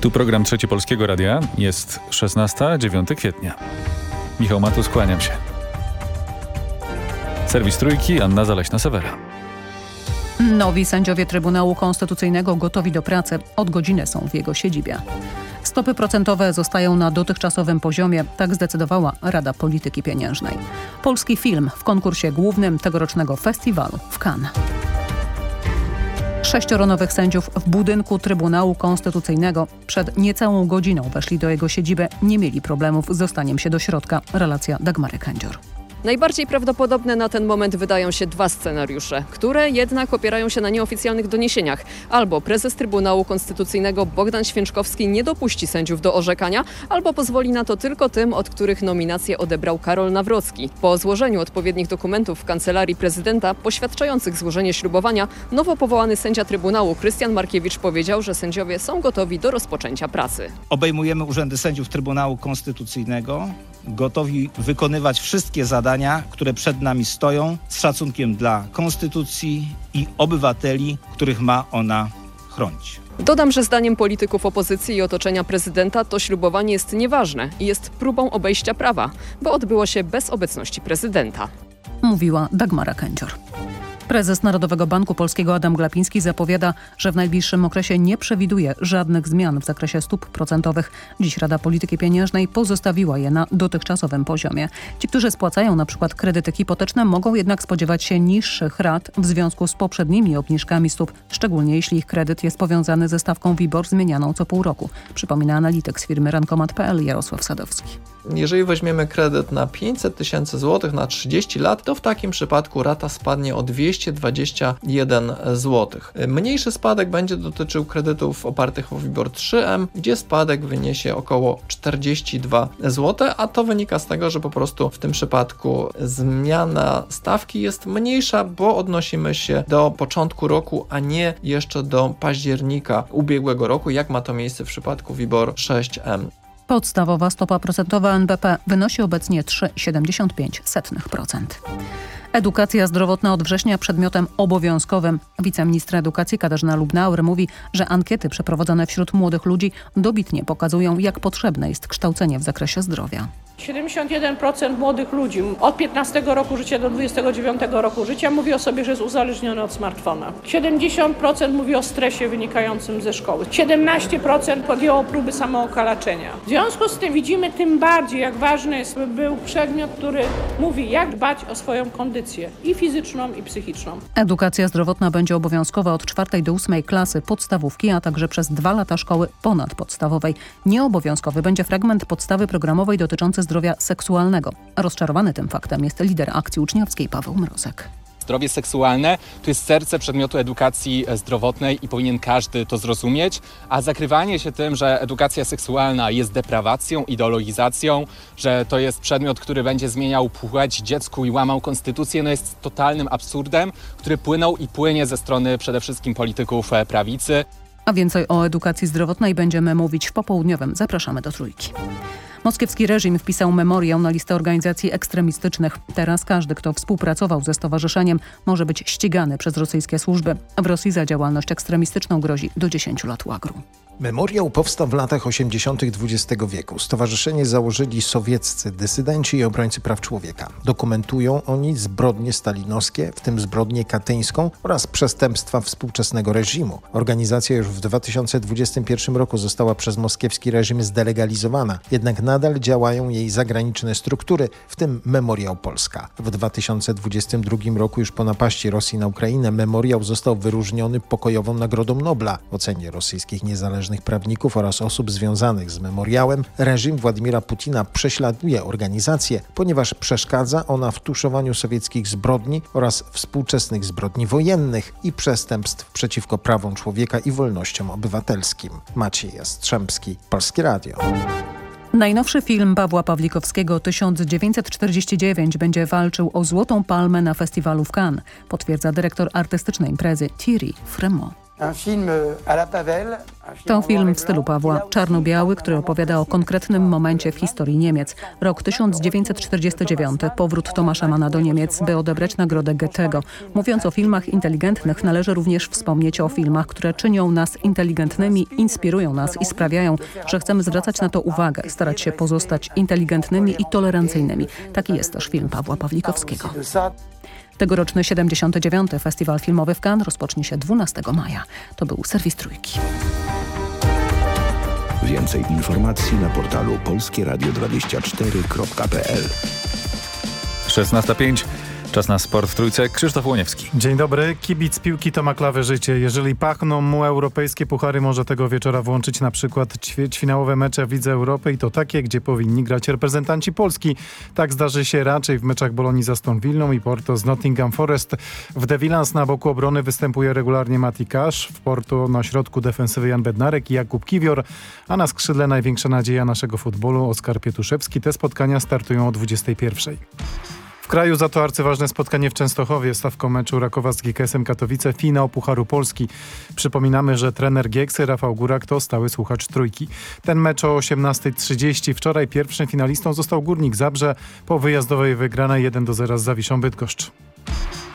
Tu program Trzeci Polskiego Radia. Jest 16, 9 kwietnia. Michał Matus, kłaniam się. Serwis Trójki, Anna Zaleśna-Sewera. Nowi sędziowie Trybunału Konstytucyjnego gotowi do pracy. Od godziny są w jego siedzibie. Stopy procentowe zostają na dotychczasowym poziomie, tak zdecydowała Rada Polityki Pieniężnej. Polski film w konkursie głównym tegorocznego festiwalu w Cannes. Sześcioro nowych sędziów w budynku Trybunału Konstytucyjnego przed niecałą godziną weszli do jego siedziby, nie mieli problemów z dostaniem się do środka. Relacja Dagmary Kędzior. Najbardziej prawdopodobne na ten moment wydają się dwa scenariusze, które jednak opierają się na nieoficjalnych doniesieniach. Albo prezes Trybunału Konstytucyjnego Bogdan Święczkowski nie dopuści sędziów do orzekania, albo pozwoli na to tylko tym, od których nominację odebrał Karol Nawrocki. Po złożeniu odpowiednich dokumentów w kancelarii prezydenta poświadczających złożenie ślubowania, nowo powołany sędzia Trybunału Krystian Markiewicz powiedział, że sędziowie są gotowi do rozpoczęcia pracy. Obejmujemy urzędy sędziów Trybunału Konstytucyjnego, gotowi wykonywać wszystkie zadania, które przed nami stoją, z szacunkiem dla Konstytucji i obywateli, których ma ona chronić. Dodam, że zdaniem polityków opozycji i otoczenia prezydenta to ślubowanie jest nieważne i jest próbą obejścia prawa, bo odbyło się bez obecności prezydenta. Mówiła Dagmara Kędzior. Prezes Narodowego Banku Polskiego Adam Glapiński zapowiada, że w najbliższym okresie nie przewiduje żadnych zmian w zakresie stóp procentowych. Dziś Rada Polityki Pieniężnej pozostawiła je na dotychczasowym poziomie. Ci, którzy spłacają na przykład kredyty hipoteczne, mogą jednak spodziewać się niższych rat w związku z poprzednimi obniżkami stóp, szczególnie jeśli ich kredyt jest powiązany ze stawką WIBOR zmienianą co pół roku. Przypomina analityk z firmy rankomat.pl Jarosław Sadowski. Jeżeli weźmiemy kredyt na 500 tysięcy złotych na 30 lat, to w takim przypadku rata spadnie o 221 zł. Mniejszy spadek będzie dotyczył kredytów opartych o WIBOR 3M, gdzie spadek wyniesie około 42 zł, a to wynika z tego, że po prostu w tym przypadku zmiana stawki jest mniejsza, bo odnosimy się do początku roku, a nie jeszcze do października ubiegłego roku, jak ma to miejsce w przypadku WIBOR 6M. Podstawowa stopa procentowa NBP wynosi obecnie 3,75%. Edukacja zdrowotna od września przedmiotem obowiązkowym. Wiceministra edukacji Katarzyna Lubnauer mówi, że ankiety przeprowadzone wśród młodych ludzi dobitnie pokazują, jak potrzebne jest kształcenie w zakresie zdrowia. 71% młodych ludzi od 15 roku życia do 29 roku życia mówi o sobie, że jest uzależniony od smartfona. 70% mówi o stresie wynikającym ze szkoły. 17% podjęło próby samookalaczenia. W związku z tym widzimy tym bardziej, jak ważny jest, by był przedmiot, który mówi, jak dbać o swoją kondycję i fizyczną, i psychiczną. Edukacja zdrowotna będzie obowiązkowa od 4 do 8 klasy podstawówki, a także przez dwa lata szkoły ponadpodstawowej. Nieobowiązkowy będzie fragment podstawy programowej dotyczący zdrowia seksualnego. Rozczarowany tym faktem jest lider akcji uczniowskiej Paweł Mrozek. Zdrowie seksualne to jest serce przedmiotu edukacji zdrowotnej i powinien każdy to zrozumieć, a zakrywanie się tym, że edukacja seksualna jest deprawacją, ideologizacją, że to jest przedmiot, który będzie zmieniał płeć dziecku i łamał konstytucję, no jest totalnym absurdem, który płynął i płynie ze strony przede wszystkim polityków prawicy. A więcej o edukacji zdrowotnej będziemy mówić w popołudniowym. Zapraszamy do Trójki. Moskiewski reżim wpisał memoriał na listę organizacji ekstremistycznych. Teraz każdy, kto współpracował ze stowarzyszeniem, może być ścigany przez rosyjskie służby. W Rosji za działalność ekstremistyczną grozi do 10 lat łagru. Memoriał powstał w latach 80. XX wieku. Stowarzyszenie założyli sowieccy dysydenci i obrońcy praw człowieka. Dokumentują oni zbrodnie stalinowskie, w tym zbrodnię katyńską oraz przestępstwa współczesnego reżimu. Organizacja już w 2021 roku została przez moskiewski reżim zdelegalizowana, jednak nadal działają jej zagraniczne struktury, w tym Memoriał Polska. W 2022 roku już po napaści Rosji na Ukrainę Memoriał został wyróżniony pokojową Nagrodą Nobla w ocenie rosyjskich niezależnych prawników oraz osób związanych z memoriałem, reżim Władimira Putina prześladuje organizację, ponieważ przeszkadza ona w tuszowaniu sowieckich zbrodni oraz współczesnych zbrodni wojennych i przestępstw przeciwko prawom człowieka i wolnościom obywatelskim. Maciej Jastrzębski, Polskie Radio. Najnowszy film Pawła Pawlikowskiego 1949 będzie walczył o Złotą Palmę na festiwalu w Cannes, potwierdza dyrektor artystycznej imprezy Thierry Fremont. To film w stylu Pawła, czarno-biały, który opowiada o konkretnym momencie w historii Niemiec. Rok 1949, powrót Tomasza Mana do Niemiec, by odebrać nagrodę Goethego. Mówiąc o filmach inteligentnych, należy również wspomnieć o filmach, które czynią nas inteligentnymi, inspirują nas i sprawiają, że chcemy zwracać na to uwagę, starać się pozostać inteligentnymi i tolerancyjnymi. Taki jest też film Pawła Pawlikowskiego. Tegoroczny 79. Festiwal Filmowy w Cannes rozpocznie się 12 maja. To był serwis Trójki. Więcej informacji na portalu polskieradio24.pl 16.05. Czas na sport w trójce. Krzysztof Łoniewski. Dzień dobry. Kibic piłki to ma klawe życie. Jeżeli pachną mu europejskie puchary, może tego wieczora włączyć na przykład ćwierćfinałowe mecze w Lidze Europy i to takie, gdzie powinni grać reprezentanci Polski. Tak zdarzy się raczej w meczach Bolonii z Aston Villą i Porto z Nottingham Forest. W The Villans na boku obrony występuje regularnie Mati Cash, w Porto na środku defensywy Jan Bednarek i Jakub Kiwior, a na skrzydle największa nadzieja naszego futbolu Oskar Pietuszewski. Te spotkania startują o 21. W kraju za to arcyważne spotkanie w Częstochowie, stawką meczu Rakowa z GKS-em Katowice, finał Pucharu Polski. Przypominamy, że trener Gieksy Rafał Górak to stały słuchacz trójki. Ten mecz o 18.30. Wczoraj pierwszym finalistą został Górnik Zabrze po wyjazdowej wygranej 1 do 0 z Zawiszą Bydgoszcz.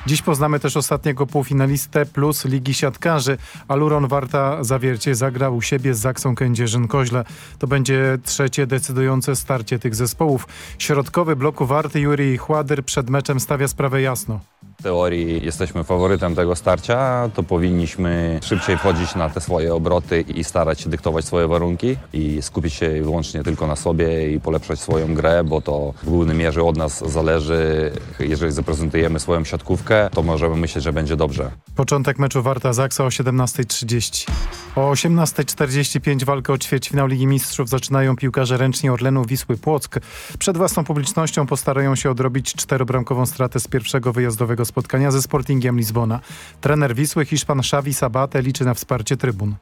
Dziś poznamy też ostatniego półfinalistę plus Ligi Siatkarzy. Aluron Warta Zawiercie zagrał u siebie z Zaksą Kędzierzyn-Koźle. To będzie trzecie decydujące starcie tych zespołów. Środkowy bloku Warty Juri Chładyr przed meczem stawia sprawę jasno. Teorii jesteśmy faworytem tego starcia, to powinniśmy szybciej wchodzić na te swoje obroty i starać się dyktować swoje warunki i skupić się wyłącznie tylko na sobie i polepszać swoją grę, bo to w głównym mierze od nas zależy. Jeżeli zaprezentujemy swoją siatkówkę, to możemy myśleć, że będzie dobrze. Początek meczu Warta Zaksa o 17.30. O 18.45 walkę o ćwierćfinał Ligi Mistrzów zaczynają piłkarze ręczni Orlenu Wisły Płock. Przed własną publicznością postarają się odrobić czterobramkową stratę z pierwszego wyjazdowego spotkania ze Sportingiem Lizbona. Trener Wisły Hiszpan Xavi Sabate liczy na wsparcie trybun.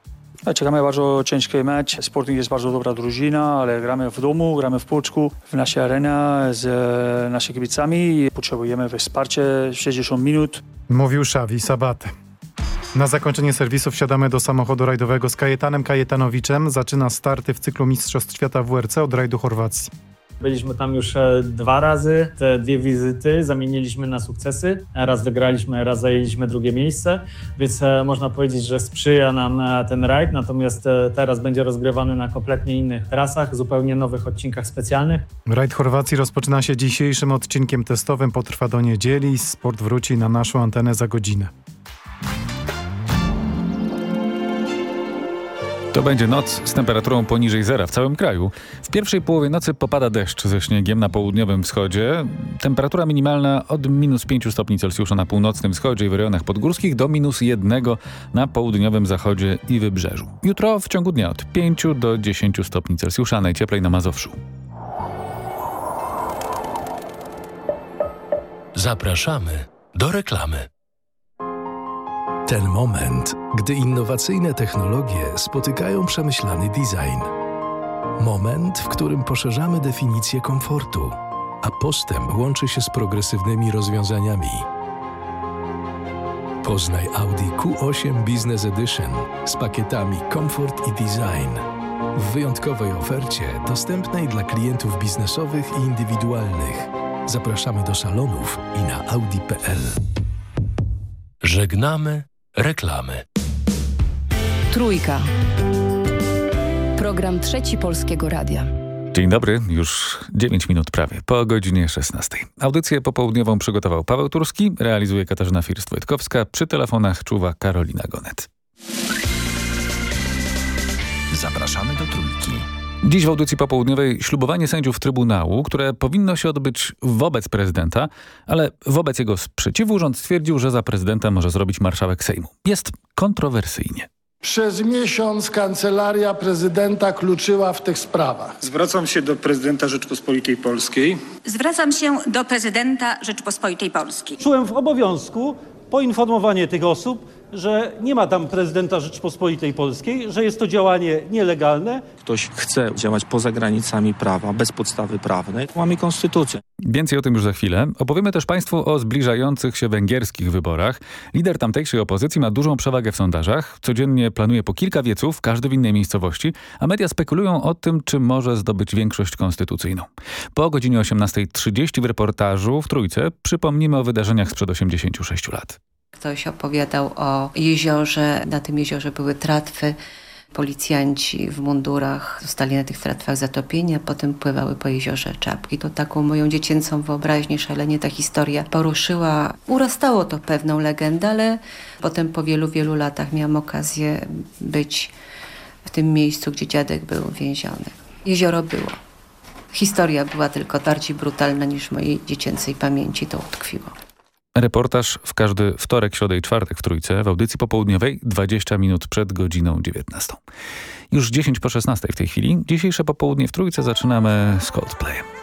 Czekamy bardzo ciężki mecz. Sporting jest bardzo dobra drużyna, ale gramy w domu, gramy w Płoczku, w naszej arenie z e, naszymi kibicami. Potrzebujemy wsparcia 60 minut. Mówił Xavi Sabate. Na zakończenie serwisu wsiadamy do samochodu rajdowego z Kajetanem Kajetanowiczem. Zaczyna starty w cyklu Mistrzostw Świata WRC od rajdu Chorwacji. Byliśmy tam już e, dwa razy, te dwie wizyty zamieniliśmy na sukcesy. Raz wygraliśmy, raz zajęliśmy drugie miejsce, więc e, można powiedzieć, że sprzyja nam e, ten rajd. Natomiast teraz będzie rozgrywany na kompletnie innych trasach, zupełnie nowych odcinkach specjalnych. Rajd Chorwacji rozpoczyna się dzisiejszym odcinkiem testowym, potrwa do niedzieli. Sport wróci na naszą antenę za godzinę. To będzie noc z temperaturą poniżej zera w całym kraju. W pierwszej połowie nocy popada deszcz ze śniegiem na południowym wschodzie. Temperatura minimalna od minus 5 stopni Celsjusza na północnym wschodzie i w rejonach podgórskich do minus 1 na południowym zachodzie i wybrzeżu. Jutro w ciągu dnia od 5 do 10 stopni Celsjusza, najcieplej na Mazowszu. Zapraszamy do reklamy. Ten moment, gdy innowacyjne technologie spotykają przemyślany design. Moment, w którym poszerzamy definicję komfortu, a postęp łączy się z progresywnymi rozwiązaniami. Poznaj Audi Q8 Business Edition z pakietami Comfort i Design w wyjątkowej ofercie dostępnej dla klientów biznesowych i indywidualnych. Zapraszamy do salonów i na audi.pl. Żegnamy reklamy. Trójka. Program Trzeci Polskiego Radia. Dzień dobry, już 9 minut prawie, po godzinie 16. Audycję popołudniową przygotował Paweł Turski, realizuje Katarzyna First-Wojtkowska, przy telefonach czuwa Karolina Gonet. Zapraszamy do Trójki. Dziś w audycji popołudniowej ślubowanie sędziów Trybunału, które powinno się odbyć wobec prezydenta, ale wobec jego sprzeciwu rząd stwierdził, że za prezydenta może zrobić marszałek Sejmu. Jest kontrowersyjnie. Przez miesiąc kancelaria prezydenta kluczyła w tych sprawach. Zwracam się do prezydenta Rzeczpospolitej Polskiej. Zwracam się do prezydenta Rzeczpospolitej Polskiej. Czułem w obowiązku poinformowanie tych osób, że nie ma tam prezydenta Rzeczpospolitej Polskiej, że jest to działanie nielegalne. Ktoś chce działać poza granicami prawa, bez podstawy prawnej, łamie konstytucję. Więcej o tym już za chwilę. Opowiemy też Państwu o zbliżających się węgierskich wyborach. Lider tamtejszej opozycji ma dużą przewagę w sondażach. Codziennie planuje po kilka wieców, każdy w innej miejscowości, a media spekulują o tym, czy może zdobyć większość konstytucyjną. Po godzinie 18.30 w reportażu w Trójce przypomnimy o wydarzeniach sprzed 86 lat. Ktoś opowiadał o jeziorze, na tym jeziorze były tratwy. Policjanci w mundurach zostali na tych tratwach zatopieni, a potem pływały po jeziorze czapki. To taką moją dziecięcą wyobraźnię szalenie ta historia poruszyła. Urastało to pewną legendę, ale potem po wielu, wielu latach miałam okazję być w tym miejscu, gdzie dziadek był więziony. Jezioro było. Historia była tylko bardziej brutalna niż mojej dziecięcej pamięci to utkwiło. Reportaż w każdy wtorek, środę i czwartek w Trójce w audycji popołudniowej 20 minut przed godziną 19. Już 10 po 16 w tej chwili. Dzisiejsze popołudnie w Trójce zaczynamy z Coldplayem.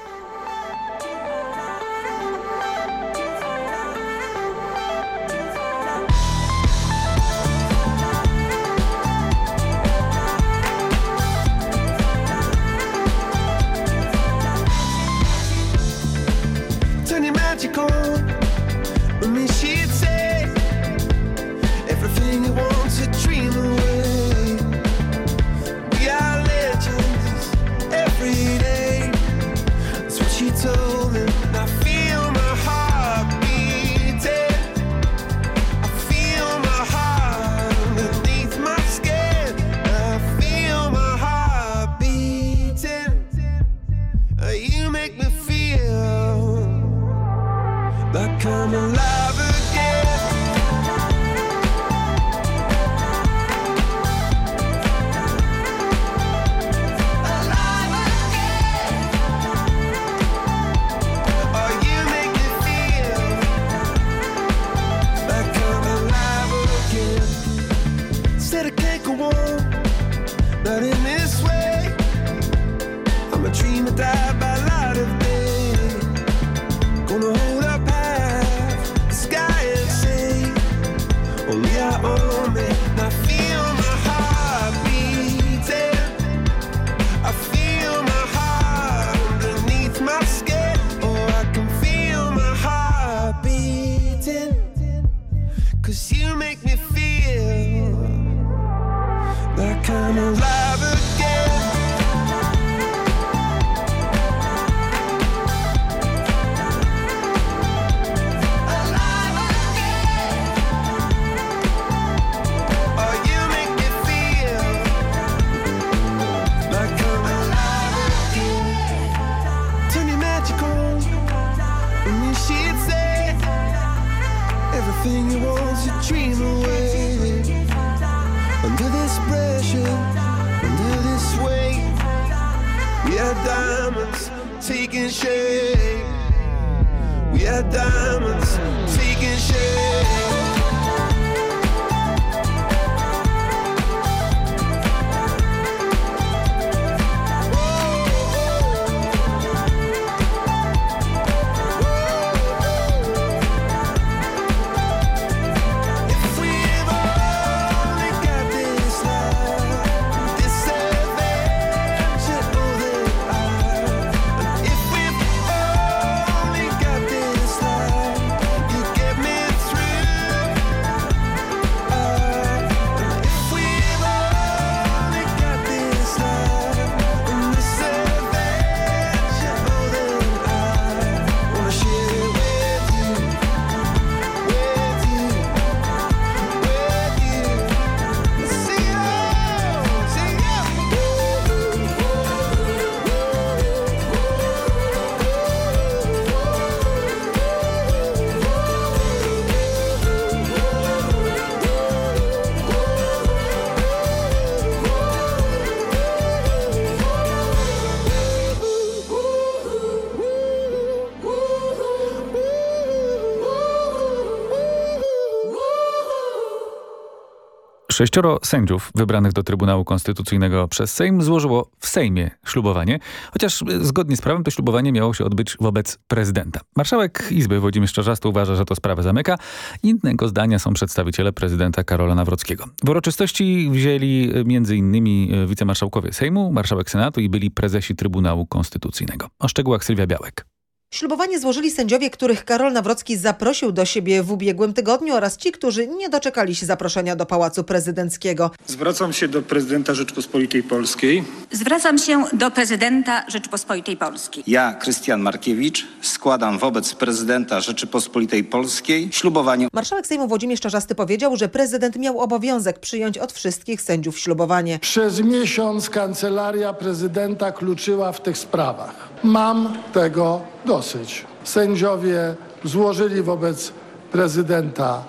Sześcioro sędziów wybranych do Trybunału Konstytucyjnego przez Sejm złożyło w Sejmie ślubowanie, chociaż zgodnie z prawem to ślubowanie miało się odbyć wobec prezydenta. Marszałek Izby Włodzimierz Czarzasty uważa, że to sprawę zamyka. Innego zdania są przedstawiciele prezydenta Karola Nawrockiego. W uroczystości wzięli y, m.in. wicemarszałkowie Sejmu, marszałek Senatu i byli prezesi Trybunału Konstytucyjnego. O szczegółach Sylwia Białek. Ślubowanie złożyli sędziowie, których Karol Nawrocki zaprosił do siebie w ubiegłym tygodniu oraz ci, którzy nie doczekali się zaproszenia do Pałacu Prezydenckiego. Zwracam się do prezydenta Rzeczpospolitej Polskiej. Zwracam się do prezydenta Rzeczypospolitej Polskiej. Ja, Krystian Markiewicz, składam wobec prezydenta Rzeczypospolitej Polskiej ślubowanie. Marszałek Sejmu Włodzimierz Czarzasty powiedział, że prezydent miał obowiązek przyjąć od wszystkich sędziów ślubowanie. Przez miesiąc kancelaria prezydenta kluczyła w tych sprawach. Mam tego dosyć. Sędziowie złożyli wobec prezydenta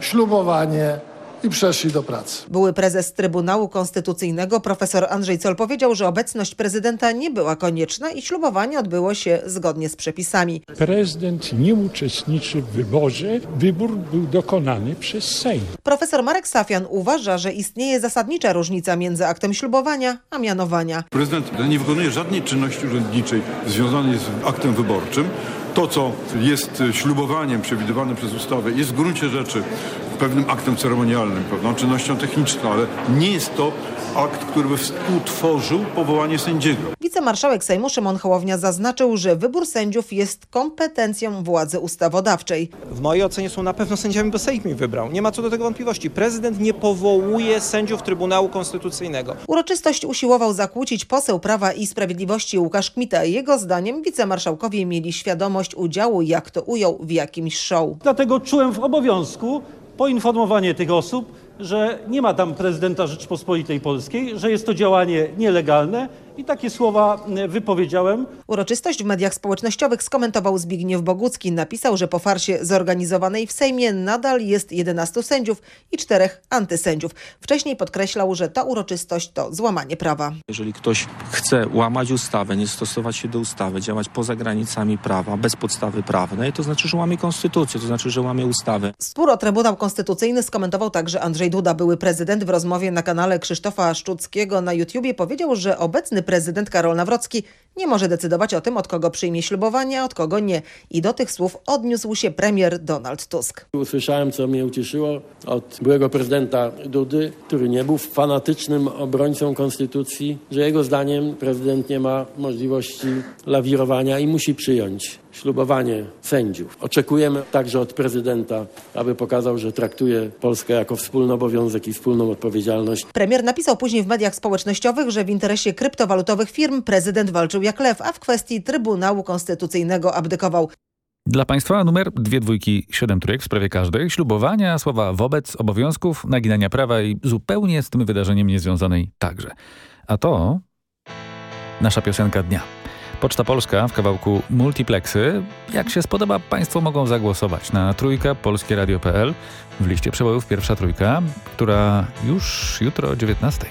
ślubowanie i przeszli do pracy. Były prezes Trybunału Konstytucyjnego profesor Andrzej Col powiedział, że obecność prezydenta nie była konieczna i ślubowanie odbyło się zgodnie z przepisami. Prezydent nie uczestniczy w wyborze. Wybór był dokonany przez Sejm. Profesor Marek Safian uważa, że istnieje zasadnicza różnica między aktem ślubowania a mianowania. Prezydent nie wykonuje żadnej czynności urzędniczej związanej z aktem wyborczym. To, co jest ślubowaniem przewidywanym przez ustawę, jest w gruncie rzeczy pewnym aktem ceremonialnym, pewną czynnością techniczną, ale nie jest to akt, który by współtworzył powołanie sędziego. Wicemarszałek Sejmu Szymon Hołownia zaznaczył, że wybór sędziów jest kompetencją władzy ustawodawczej. W mojej ocenie są na pewno sędziami, bo Sejm ich wybrał. Nie ma co do tego wątpliwości. Prezydent nie powołuje sędziów Trybunału Konstytucyjnego. Uroczystość usiłował zakłócić poseł Prawa i Sprawiedliwości Łukasz Kmita. Jego zdaniem wicemarszałkowie mieli świadomość udziału, jak to ujął, w jakimś show. Dlatego czułem w obowiązku poinformowanie tych osób, że nie ma tam prezydenta Rzeczpospolitej Polskiej, że jest to działanie nielegalne i takie słowa wypowiedziałem. Uroczystość w mediach społecznościowych skomentował Zbigniew Bogucki. Napisał, że po farsie zorganizowanej w Sejmie nadal jest 11 sędziów i czterech antysędziów. Wcześniej podkreślał, że ta uroczystość to złamanie prawa. Jeżeli ktoś chce łamać ustawę, nie stosować się do ustawy, działać poza granicami prawa, bez podstawy prawnej, to znaczy, że łamie konstytucję, to znaczy, że łamie ustawę. Spór o Trybunał Konstytucyjny skomentował także Andrzej Duda, były prezydent w rozmowie na kanale Krzysztofa Szczuckiego na YouTubie powiedział, że obecny prezydent Karol Nawrocki nie może decydować o tym, od kogo przyjmie ślubowanie, a od kogo nie. I do tych słów odniósł się premier Donald Tusk. Usłyszałem, co mnie ucieszyło od byłego prezydenta Dudy, który nie był fanatycznym obrońcą konstytucji, że jego zdaniem prezydent nie ma możliwości lawirowania i musi przyjąć ślubowanie sędziów. Oczekujemy także od prezydenta, aby pokazał, że traktuje Polskę jako wspólny obowiązek i wspólną odpowiedzialność. Premier napisał później w mediach społecznościowych, że w interesie kryptowalutowych firm prezydent walczył jak lew, a w kwestii Trybunału Konstytucyjnego abdykował. Dla Państwa numer dwie dwójki, siedem trójek w sprawie każdej, ślubowania, słowa wobec, obowiązków, naginania prawa i zupełnie z tym wydarzeniem niezwiązanej także. A to nasza piosenka dnia. Poczta Polska w kawałku Multiplexy. Jak się spodoba, Państwo mogą zagłosować na trójka polskieradio.pl w liście przebojów pierwsza trójka, która już jutro o 19.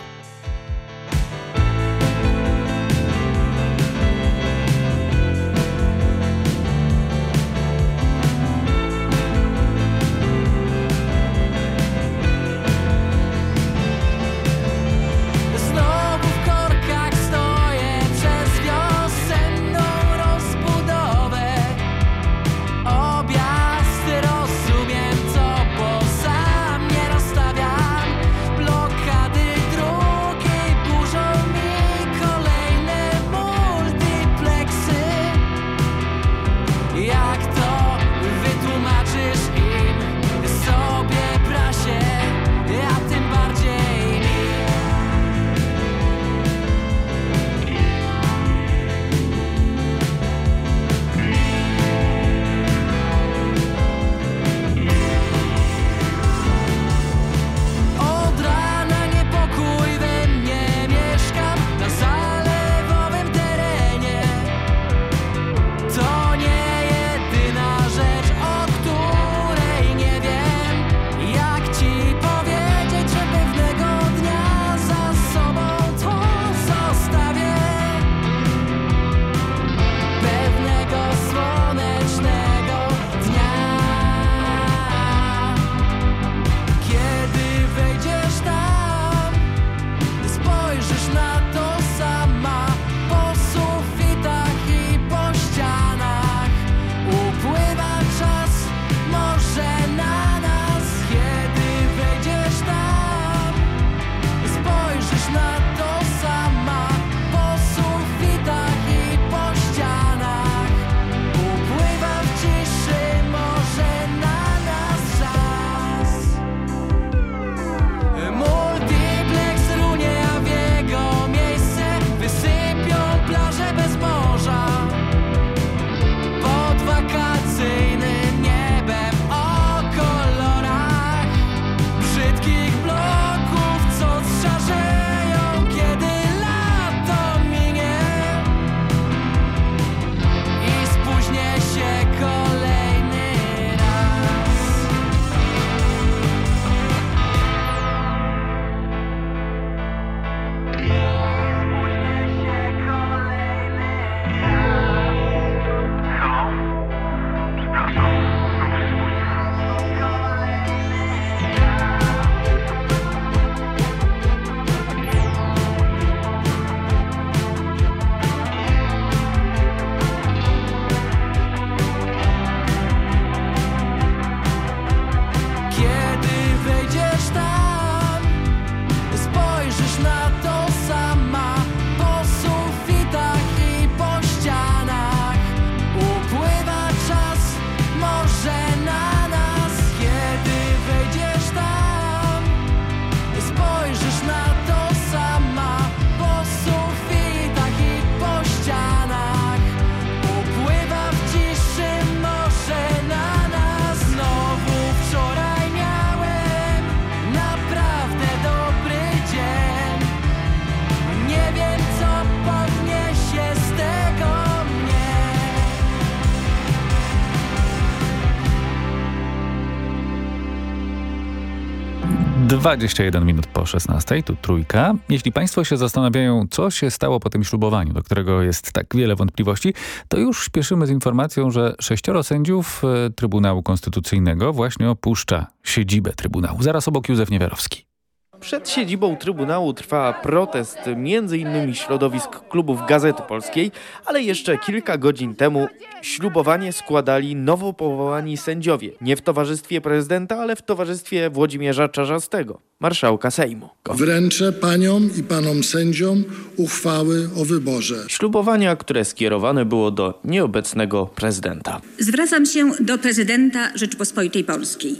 21 minut po 16, tu trójka. Jeśli Państwo się zastanawiają, co się stało po tym ślubowaniu, do którego jest tak wiele wątpliwości, to już śpieszymy z informacją, że sześcioro sędziów e, Trybunału Konstytucyjnego właśnie opuszcza siedzibę Trybunału. Zaraz obok Józef Niewiarowski. Przed siedzibą Trybunału trwa protest m.in. środowisk klubów Gazety Polskiej, ale jeszcze kilka godzin temu ślubowanie składali nowo powołani sędziowie. Nie w towarzystwie prezydenta, ale w towarzystwie Włodzimierza Czarzastego, marszałka Sejmu. Wręczę paniom i panom sędziom uchwały o wyborze. Ślubowania, które skierowane było do nieobecnego prezydenta. Zwracam się do prezydenta Rzeczypospolitej Polskiej.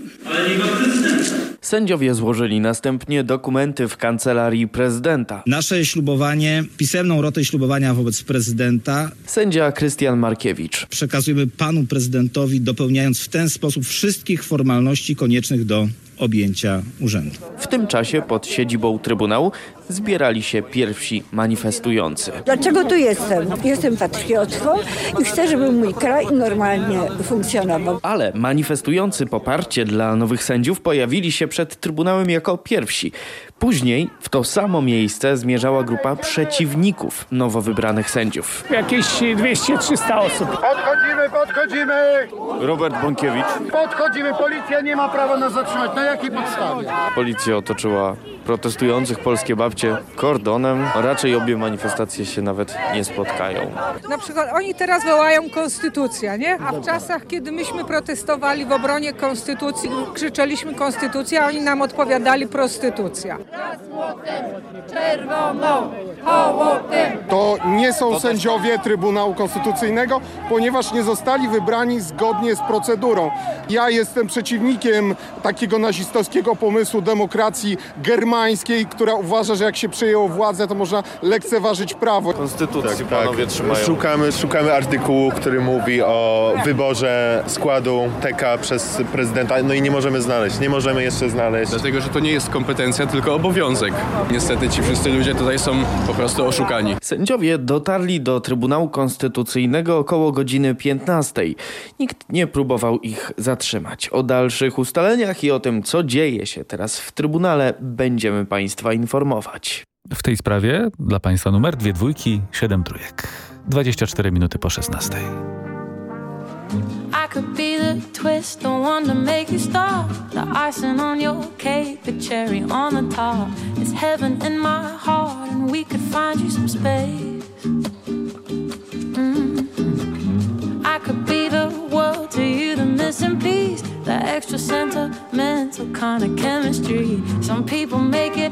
Sędziowie złożyli następnie dokumenty w kancelarii prezydenta. Nasze ślubowanie, pisemną rotę ślubowania wobec prezydenta Sędzia Krystian Markiewicz. przekazujemy panu prezydentowi, dopełniając w ten sposób wszystkich formalności koniecznych do objęcia urzędu. W tym czasie pod siedzibą Trybunału zbierali się pierwsi manifestujący. Dlaczego tu jestem? Jestem patriotką i chcę, żeby mój kraj normalnie funkcjonował. Ale manifestujący poparcie dla nowych sędziów pojawili się przed Trybunałem jako pierwsi. Później w to samo miejsce zmierzała grupa przeciwników nowo wybranych sędziów. Jakieś 200-300 osób. Podchodzimy, podchodzimy! Robert Bąkiewicz. Podchodzimy, policja nie ma prawa nas zatrzymać. Jakiej podstawie? Policja otoczyła protestujących polskie babcie kordonem. Raczej obie manifestacje się nawet nie spotkają. Na przykład oni teraz wołają konstytucja, nie? A w czasach, kiedy myśmy protestowali w obronie konstytucji, krzyczeliśmy konstytucja, a oni nam odpowiadali prostytucja. Czerwoną hołotę! To nie są sędziowie Trybunału Konstytucyjnego, ponieważ nie zostali wybrani zgodnie z procedurą. Ja jestem przeciwnikiem takiego nazistowskiego pomysłu demokracji germańskiej, która uważa, że jak się przejęło władzę, to można lekceważyć prawo. Konstytucji panowie trzymają. Tak, Szukamy, szukamy artykułu, który mówi o wyborze składu TK przez prezydenta, no i nie możemy znaleźć, nie możemy jeszcze znaleźć. Dlatego, że to nie jest kompetencja, tylko obowiązek. Niestety ci wszyscy ludzie tutaj są po prostu oszukani. Sędziowie dotarli do Trybunału Konstytucyjnego około godziny 15. Nikt nie próbował ich zatrzymać. O dalszych ustaleniach i o tym, co dzieje się teraz w Trybunale, będziemy Państwa informować. W tej sprawie dla Państwa numer dwie dwójki, siedem trójek. 24 minuty po 16. I could be the twist, the one to make you stop. The icing on your cake, the cherry on the top. It's heaven in my heart, and we could find you some space. Mm. I could be the world to you, the missing piece, the extra kind of chemistry. Some people make it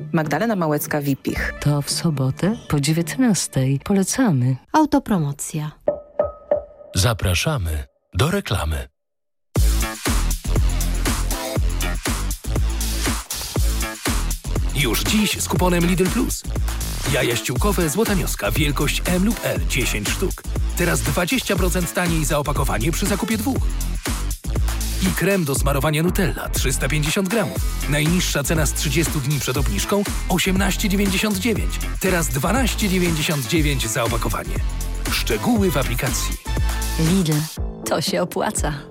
Magdalena Małecka-Wipich. To w sobotę po 19. Polecamy. Autopromocja. Zapraszamy do reklamy. Już dziś z kuponem Lidl Plus. Jaja ściółkowe Złota Mioska, wielkość M lub L 10 sztuk. Teraz 20% taniej za opakowanie przy zakupie dwóch. I krem do smarowania Nutella 350 gramów. Najniższa cena z 30 dni przed obniżką 18,99. Teraz 12,99 za opakowanie. Szczegóły w aplikacji. Lidl. To się opłaca.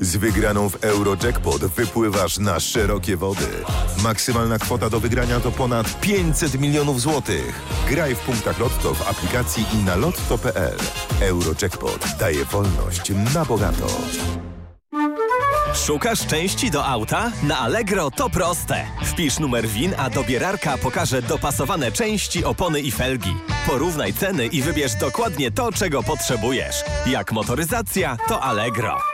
Z wygraną w Eurojackpot wypływasz na szerokie wody. Maksymalna kwota do wygrania to ponad 500 milionów złotych. Graj w punktach Lotto w aplikacji i na lotto.pl. Eurojackpot daje wolność na bogato. Szukasz części do auta? Na Allegro to proste. Wpisz numer WIN, a dobierarka pokaże dopasowane części, opony i felgi. Porównaj ceny i wybierz dokładnie to, czego potrzebujesz. Jak motoryzacja, to Allegro.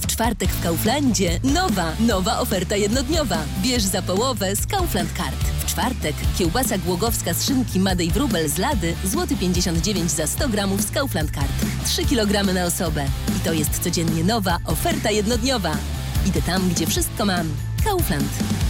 W czwartek w Kauflandzie nowa, nowa oferta jednodniowa. Bierz za połowę z Kaufland Card. W czwartek kiełbasa głogowska z szynki Madej Wróbel z lady złoty 59 za 100 gramów z Kaufland Card. 3 kg na osobę. I to jest codziennie nowa oferta jednodniowa. Idę tam, gdzie wszystko mam. Kaufland.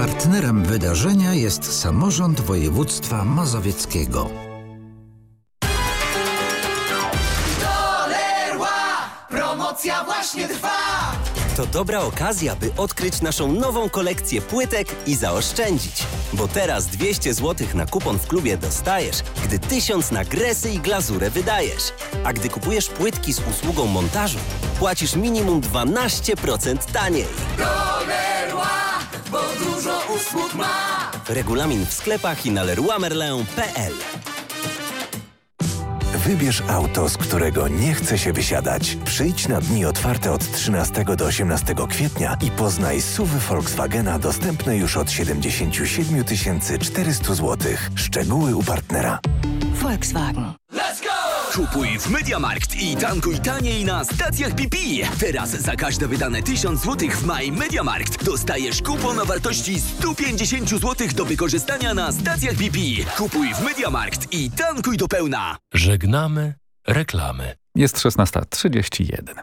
Partnerem wydarzenia jest samorząd województwa mazowieckiego. Dolerła! Promocja właśnie trwa! To dobra okazja, by odkryć naszą nową kolekcję płytek i zaoszczędzić. Bo teraz 200 zł na kupon w klubie dostajesz, gdy 1000 na gresy i glazurę wydajesz. A gdy kupujesz płytki z usługą montażu, płacisz minimum 12% taniej. Dolerła! Dużo usług ma! Regulamin w sklepach i na leroymerlin.pl Wybierz auto, z którego nie chce się wysiadać. Przyjdź na dni otwarte od 13 do 18 kwietnia i poznaj SUVy Volkswagena dostępne już od 77 400 zł. Szczegóły u partnera. Volkswagen. Kupuj w Mediamarkt i tankuj taniej na stacjach BP. Teraz za każde wydane 1000 zł w Maj Mediamarkt dostajesz kupon o wartości 150 zł do wykorzystania na stacjach BP. Kupuj w Mediamarkt i tankuj do pełna. Żegnamy reklamy. Jest 16.31.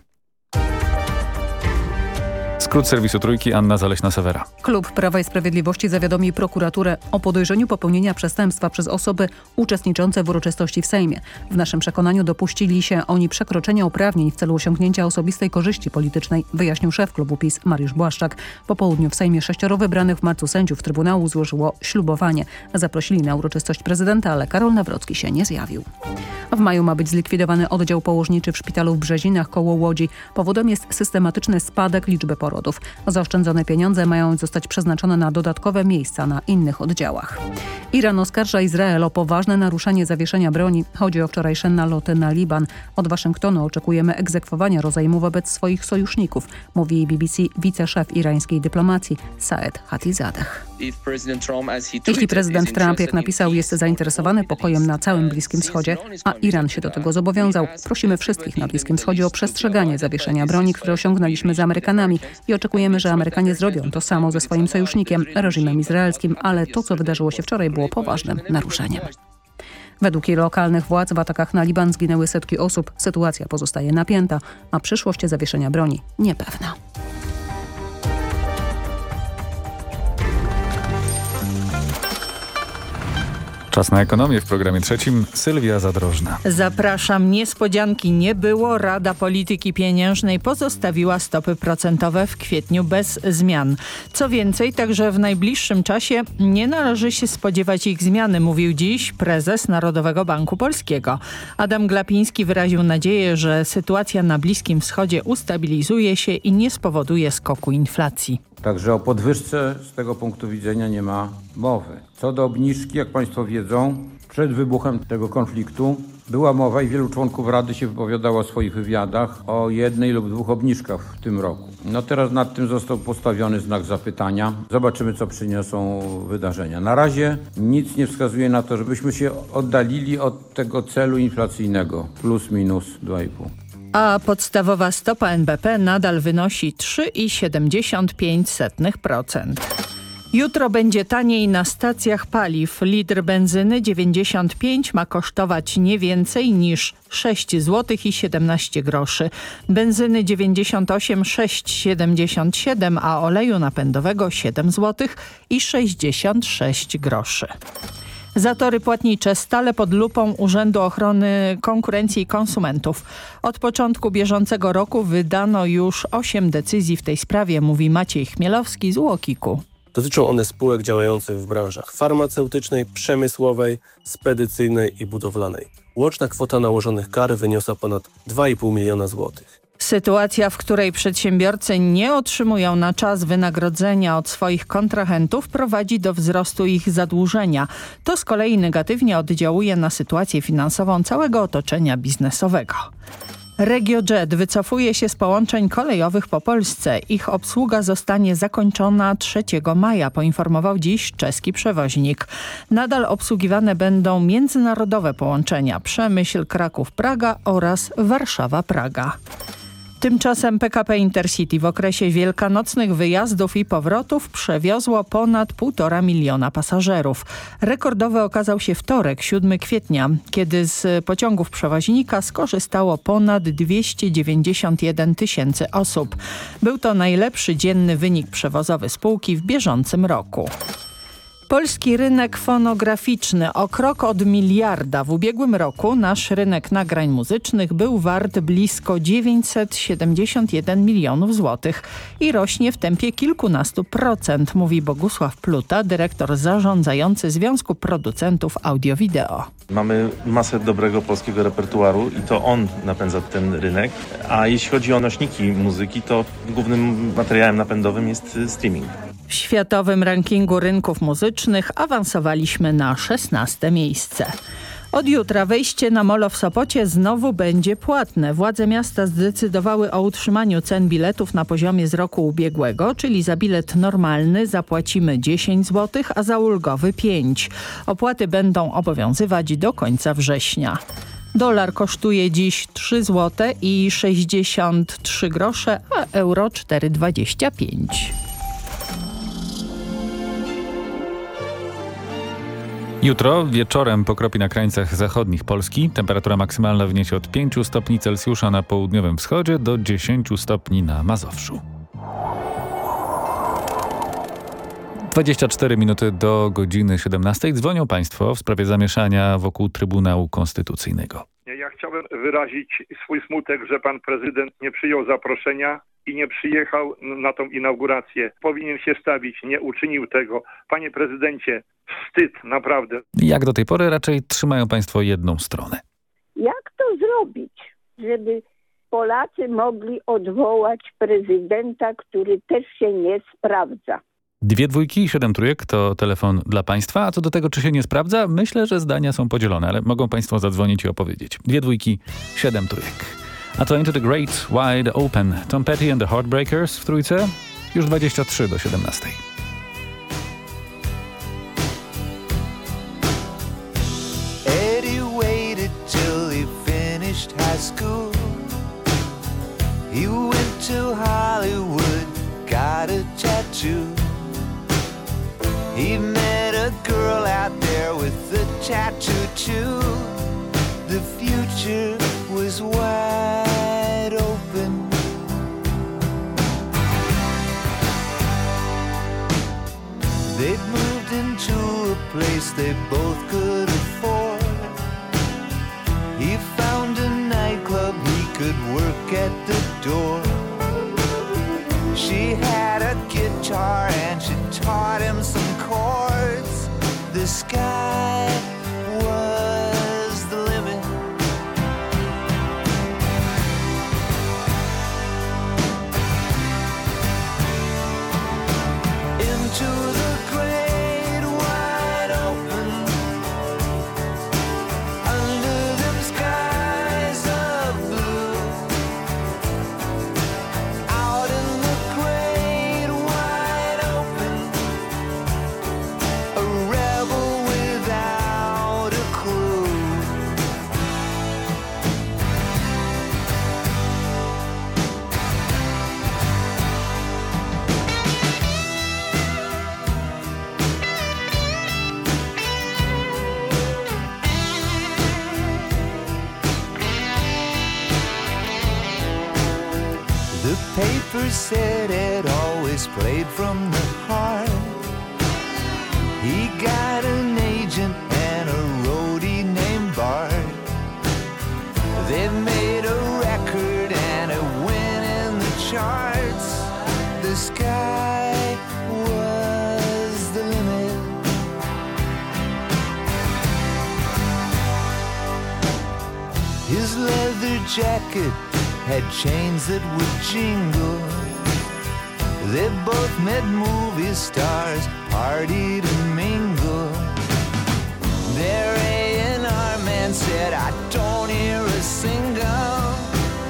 Skrót serwisu Trójki, Anna Zaleśna-Sewera. Klub Prawa i Sprawiedliwości zawiadomi prokuraturę o podejrzeniu popełnienia przestępstwa przez osoby uczestniczące w uroczystości w Sejmie. W naszym przekonaniu dopuścili się oni przekroczenia uprawnień w celu osiągnięcia osobistej korzyści politycznej, wyjaśnił szef klubu PiS Mariusz Błaszczak. Po południu w Sejmie sześcioro wybranych w marcu sędziów Trybunału złożyło ślubowanie. Zaprosili na uroczystość prezydenta, ale Karol Nawrocki się nie zjawił. W maju ma być zlikwidowany oddział położniczy w szpitalu w Brzezinach koło Łodzi. Powodem jest systematyczny spadek liczby porodów. Zaoszczędzone pieniądze mają zostać przeznaczone na dodatkowe miejsca na innych oddziałach. Iran oskarża Izrael o poważne naruszenie zawieszenia broni. Chodzi o wczorajsze naloty na Liban. Od Waszyngtonu oczekujemy egzekwowania rozejmu wobec swoich sojuszników, mówi BBC wiceszef irańskiej dyplomacji Saed Hatizadeh. Jeśli prezydent Trump, jak napisał, jest zainteresowany pokojem na całym Bliskim Wschodzie, a Iran się do tego zobowiązał, prosimy wszystkich na Bliskim Wschodzie o przestrzeganie zawieszenia broni, które osiągnęliśmy z Amerykanami i oczekujemy, że Amerykanie zrobią to samo ze swoim sojusznikiem, reżimem izraelskim, ale to, co wydarzyło się wczoraj, było poważnym naruszeniem. Według lokalnych władz w atakach na Liban zginęły setki osób. Sytuacja pozostaje napięta, a przyszłość zawieszenia broni niepewna. Czas na ekonomię w programie trzecim. Sylwia Zadrożna. Zapraszam. Niespodzianki nie było. Rada Polityki Pieniężnej pozostawiła stopy procentowe w kwietniu bez zmian. Co więcej, także w najbliższym czasie nie należy się spodziewać ich zmiany, mówił dziś prezes Narodowego Banku Polskiego. Adam Glapiński wyraził nadzieję, że sytuacja na Bliskim Wschodzie ustabilizuje się i nie spowoduje skoku inflacji. Także o podwyżce z tego punktu widzenia nie ma mowy. Co do obniżki, jak Państwo wiedzą, przed wybuchem tego konfliktu była mowa i wielu członków Rady się wypowiadało w swoich wywiadach o jednej lub dwóch obniżkach w tym roku. No teraz nad tym został postawiony znak zapytania. Zobaczymy, co przyniosą wydarzenia. Na razie nic nie wskazuje na to, żebyśmy się oddalili od tego celu inflacyjnego plus minus 2,5 a podstawowa stopa NBP nadal wynosi 3,75%. Jutro będzie taniej na stacjach paliw. Litr benzyny 95 ma kosztować nie więcej niż 6 zł i 17 groszy. Benzyny 98 6,77, a oleju napędowego 7 zł i 66 groszy. Zatory płatnicze stale pod lupą Urzędu Ochrony Konkurencji i Konsumentów. Od początku bieżącego roku wydano już 8 decyzji w tej sprawie, mówi Maciej Chmielowski z Łokiku. Dotyczą one spółek działających w branżach farmaceutycznej, przemysłowej, spedycyjnej i budowlanej. Łączna kwota nałożonych kar wyniosła ponad 2,5 miliona złotych. Sytuacja, w której przedsiębiorcy nie otrzymują na czas wynagrodzenia od swoich kontrahentów prowadzi do wzrostu ich zadłużenia. To z kolei negatywnie oddziałuje na sytuację finansową całego otoczenia biznesowego. RegioJet wycofuje się z połączeń kolejowych po Polsce. Ich obsługa zostanie zakończona 3 maja, poinformował dziś czeski przewoźnik. Nadal obsługiwane będą międzynarodowe połączenia Przemyśl, Kraków, Praga oraz Warszawa-Praga. Tymczasem PKP Intercity w okresie wielkanocnych wyjazdów i powrotów przewiozło ponad 1,5 miliona pasażerów. Rekordowy okazał się wtorek, 7 kwietnia, kiedy z pociągów przewoźnika skorzystało ponad 291 tysięcy osób. Był to najlepszy dzienny wynik przewozowy spółki w bieżącym roku. Polski rynek fonograficzny o krok od miliarda. W ubiegłym roku nasz rynek nagrań muzycznych był wart blisko 971 milionów złotych i rośnie w tempie kilkunastu procent, mówi Bogusław Pluta, dyrektor zarządzający Związku Producentów Audio-Wideo. Mamy masę dobrego polskiego repertuaru i to on napędza ten rynek, a jeśli chodzi o nośniki muzyki, to głównym materiałem napędowym jest streaming. W światowym rankingu rynków muzycznych awansowaliśmy na 16 miejsce. Od jutra wejście na molo w Sopocie znowu będzie płatne. Władze miasta zdecydowały o utrzymaniu cen biletów na poziomie z roku ubiegłego, czyli za bilet normalny zapłacimy 10 zł, a za ulgowy 5. Opłaty będą obowiązywać do końca września. Dolar kosztuje dziś 3 zł i 63 grosze, a euro 4,25. Jutro wieczorem pokropi na krańcach zachodnich Polski. Temperatura maksymalna wyniesie od 5 stopni Celsjusza na południowym wschodzie do 10 stopni na Mazowszu. 24 minuty do godziny 17 dzwonią Państwo w sprawie zamieszania wokół Trybunału Konstytucyjnego. Ja chciałbym wyrazić swój smutek, że pan prezydent nie przyjął zaproszenia i nie przyjechał na tą inaugurację. Powinien się stawić, nie uczynił tego. Panie prezydencie, wstyd, naprawdę. Jak do tej pory raczej trzymają Państwo jedną stronę. Jak to zrobić, żeby Polacy mogli odwołać prezydenta, który też się nie sprawdza? Dwie dwójki i siedem trójek to telefon dla Państwa, a co do tego, czy się nie sprawdza, myślę, że zdania są podzielone, ale mogą Państwo zadzwonić i opowiedzieć. Dwie dwójki, siedem trójek. A to Into the Great Wide Open. Tom Petty and the Heartbreakers w trójce? Już 23 do 17. Eddie waited till he finished high school. He went to Hollywood, got a tattoo. He met a girl out there with a tattoo too. They both could afford. He found a nightclub he could work at the door. She had a guitar and she taught him some chords. The sky said it always played from the heart. He got an agent and a roadie named Bart. They made a record and it went in the charts. The sky was the limit. His leather jacket had chains that would jingle. They both met movie stars, partied and mingled. Their A&R man said, I don't hear a single.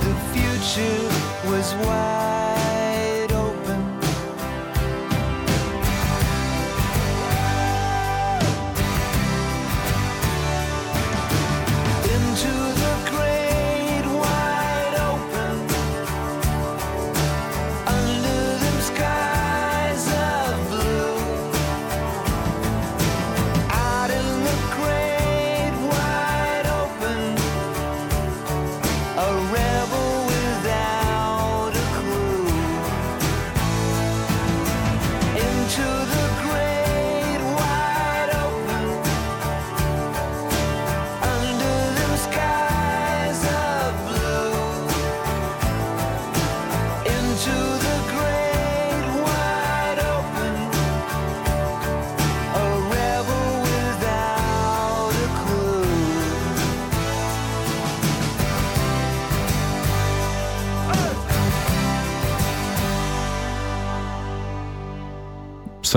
The future was wide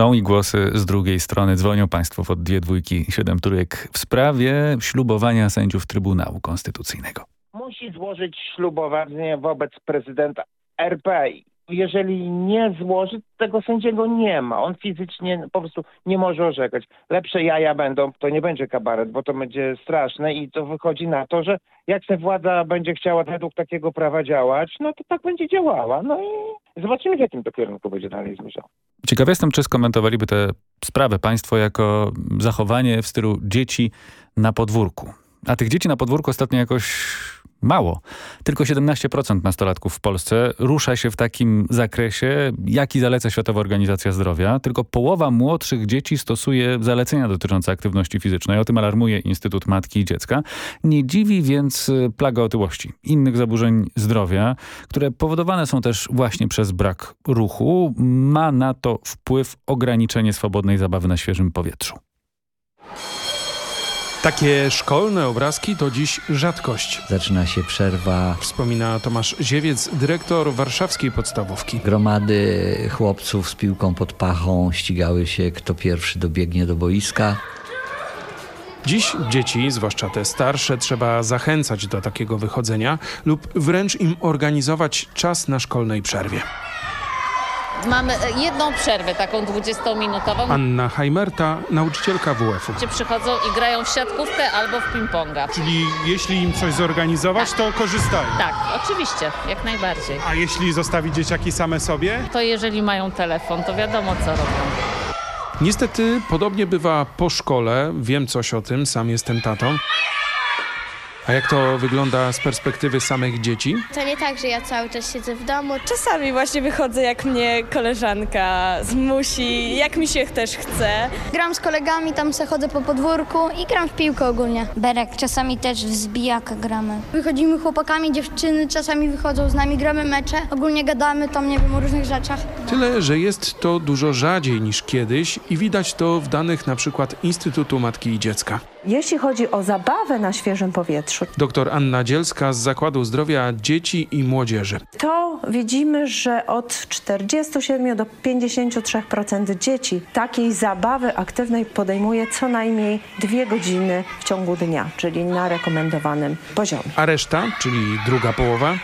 Są i głosy z drugiej strony. Dzwonią Państwo pod dwie dwójki siedem trójek w sprawie ślubowania sędziów Trybunału Konstytucyjnego. musi złożyć ślubowanie wobec prezydenta RP. Jeżeli nie złoży, tego sędziego nie ma. On fizycznie po prostu nie może orzekać. Lepsze jaja będą, to nie będzie kabaret, bo to będzie straszne i to wychodzi na to, że jak ta władza będzie chciała według takiego prawa działać, no to tak będzie działała. No i zobaczymy, w jakim to kierunku będzie dalej zmierzał. Ciekaw jestem, czy skomentowaliby tę sprawę Państwo jako zachowanie w stylu dzieci na podwórku. A tych dzieci na podwórku ostatnio jakoś mało. Tylko 17% nastolatków w Polsce rusza się w takim zakresie, jaki zaleca Światowa Organizacja Zdrowia. Tylko połowa młodszych dzieci stosuje zalecenia dotyczące aktywności fizycznej. O tym alarmuje Instytut Matki i Dziecka. Nie dziwi więc y, plaga otyłości, innych zaburzeń zdrowia, które powodowane są też właśnie przez brak ruchu. Ma na to wpływ ograniczenie swobodnej zabawy na świeżym powietrzu. Takie szkolne obrazki to dziś rzadkość. Zaczyna się przerwa. Wspomina Tomasz Ziewiec, dyrektor warszawskiej podstawówki. Gromady chłopców z piłką pod pachą ścigały się, kto pierwszy dobiegnie do boiska. Dziś dzieci, zwłaszcza te starsze, trzeba zachęcać do takiego wychodzenia lub wręcz im organizować czas na szkolnej przerwie. Mamy jedną przerwę, taką 20-minutową. Anna Heimerta, nauczycielka WF-u. Gdzie przychodzą i grają w siatkówkę albo w ping-ponga. Czyli jeśli im coś zorganizować, to korzystają. Tak, oczywiście, jak najbardziej. A jeśli zostawić dzieciaki same sobie? To jeżeli mają telefon, to wiadomo co robią. Niestety podobnie bywa po szkole. Wiem coś o tym, sam jestem tatą. A jak to wygląda z perspektywy samych dzieci? To nie tak, że ja cały czas siedzę w domu. Czasami właśnie wychodzę, jak mnie koleżanka zmusi, jak mi się też chce. Gram z kolegami, tam se chodzę po podwórku i gram w piłkę ogólnie. Berek, czasami też w zbijaka gramy. Wychodzimy chłopakami, dziewczyny czasami wychodzą z nami, gramy mecze. Ogólnie gadamy tam, nie wiem, o różnych rzeczach. Tyle, że jest to dużo rzadziej niż kiedyś i widać to w danych na przykład Instytutu Matki i Dziecka. Jeśli chodzi o zabawę na świeżym powietrzu, Doktor Anna Dzielska z Zakładu Zdrowia Dzieci i Młodzieży. to widzimy, że od 47 do 53% dzieci takiej zabawy aktywnej podejmuje co najmniej dwie godziny w ciągu dnia, czyli na rekomendowanym poziomie. A reszta, czyli druga połowa,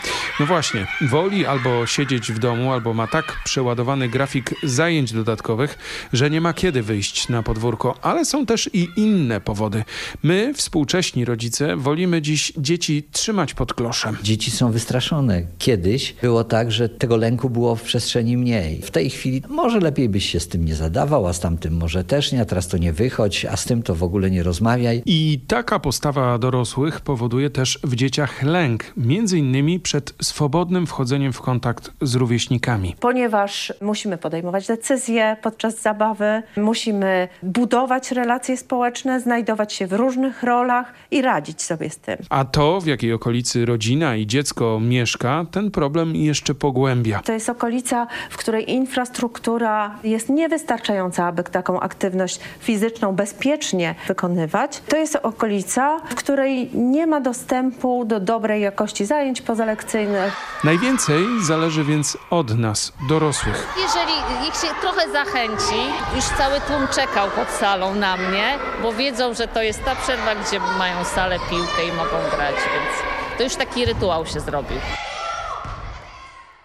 no właśnie, woli albo siedzieć w domu, albo ma tak przeładowany grafik zajęć dodatkowych, że nie ma kiedy wyjść na podwórko, ale są też i inne powody. My, współcześni rodzice, wolimy dziś dzieci trzymać pod kloszem. Dzieci są wystraszone. Kiedyś było tak, że tego lęku było w przestrzeni mniej. W tej chwili może lepiej byś się z tym nie zadawał, a z tamtym może też nie, a teraz to nie wychodź, a z tym to w ogóle nie rozmawiaj. I taka postawa dorosłych powoduje też w dzieciach lęk, między innymi przed swobodnym wchodzeniem w kontakt z rówieśnikami. Ponieważ musimy podejmować decyzje podczas zabawy, musimy budować relacje społeczne, znajdować się w różnych rolach i radzić sobie z tym. A to, w jakiej okolicy rodzina i dziecko mieszka, ten problem jeszcze pogłębia. To jest okolica, w której infrastruktura jest niewystarczająca, aby taką aktywność fizyczną bezpiecznie wykonywać. To jest okolica, w której nie ma dostępu do dobrej jakości zajęć pozalekcyjnych. Najwięcej zależy więc od nas, dorosłych. Jeżeli ich się trochę zachęci, już cały tłum czekał pod salą na mnie, bo wiedzą, że to jest ta przerwa, gdzie mają salę piłkę i mogą grać, więc to już taki rytuał się zrobił.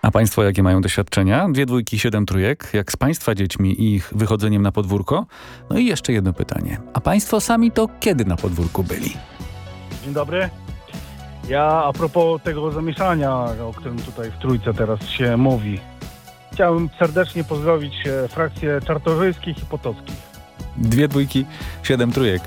A państwo jakie mają doświadczenia? Dwie dwójki, siedem trójek. Jak z państwa dziećmi i ich wychodzeniem na podwórko? No i jeszcze jedno pytanie. A państwo sami to kiedy na podwórku byli? Dzień dobry. Ja a propos tego zamieszania, o którym tutaj w Trójce teraz się mówi. Chciałem serdecznie pozdrowić e, frakcje czartorzyskich i potockich. Dwie dwójki, siedem trójek.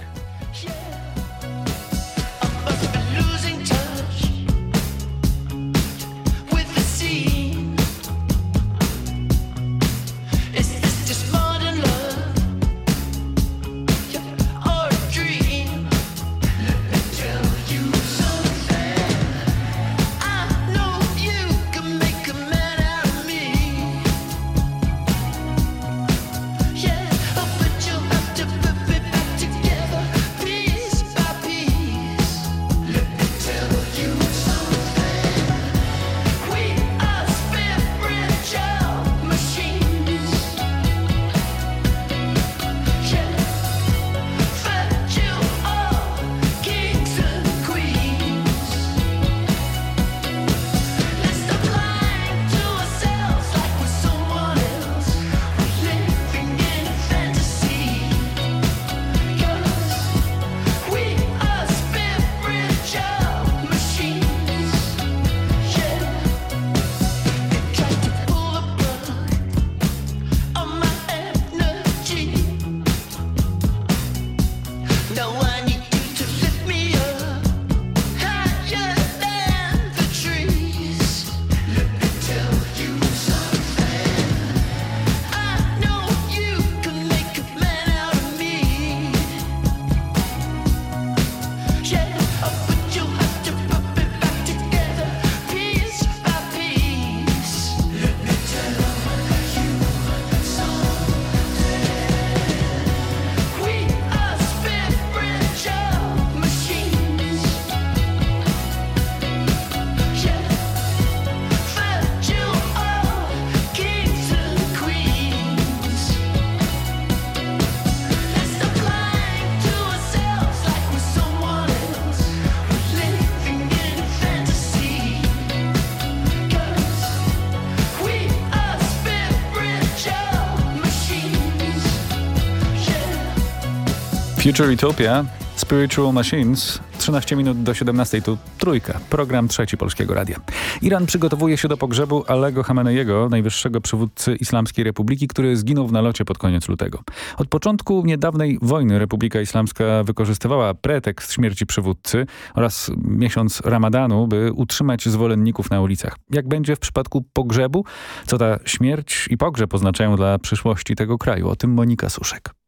Future Utopia, Spiritual Machines, 13 minut do 17, tu trójka, program trzeci Polskiego Radia. Iran przygotowuje się do pogrzebu Alego Khameneiego, najwyższego przywódcy Islamskiej Republiki, który zginął w nalocie pod koniec lutego. Od początku niedawnej wojny Republika Islamska wykorzystywała pretekst śmierci przywódcy oraz miesiąc ramadanu, by utrzymać zwolenników na ulicach. Jak będzie w przypadku pogrzebu? Co ta śmierć i pogrzeb oznaczają dla przyszłości tego kraju? O tym Monika Suszek.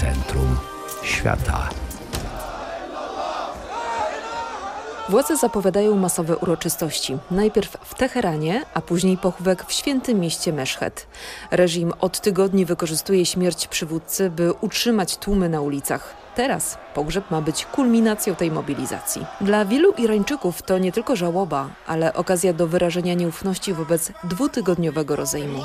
Centrum świata. Władze zapowiadają masowe uroczystości. Najpierw w Teheranie, a później pochówek w świętym mieście Meszchet. Reżim od tygodni wykorzystuje śmierć przywódcy, by utrzymać tłumy na ulicach. Teraz pogrzeb ma być kulminacją tej mobilizacji. Dla wielu Irańczyków to nie tylko żałoba, ale okazja do wyrażenia nieufności wobec dwutygodniowego rozejmu.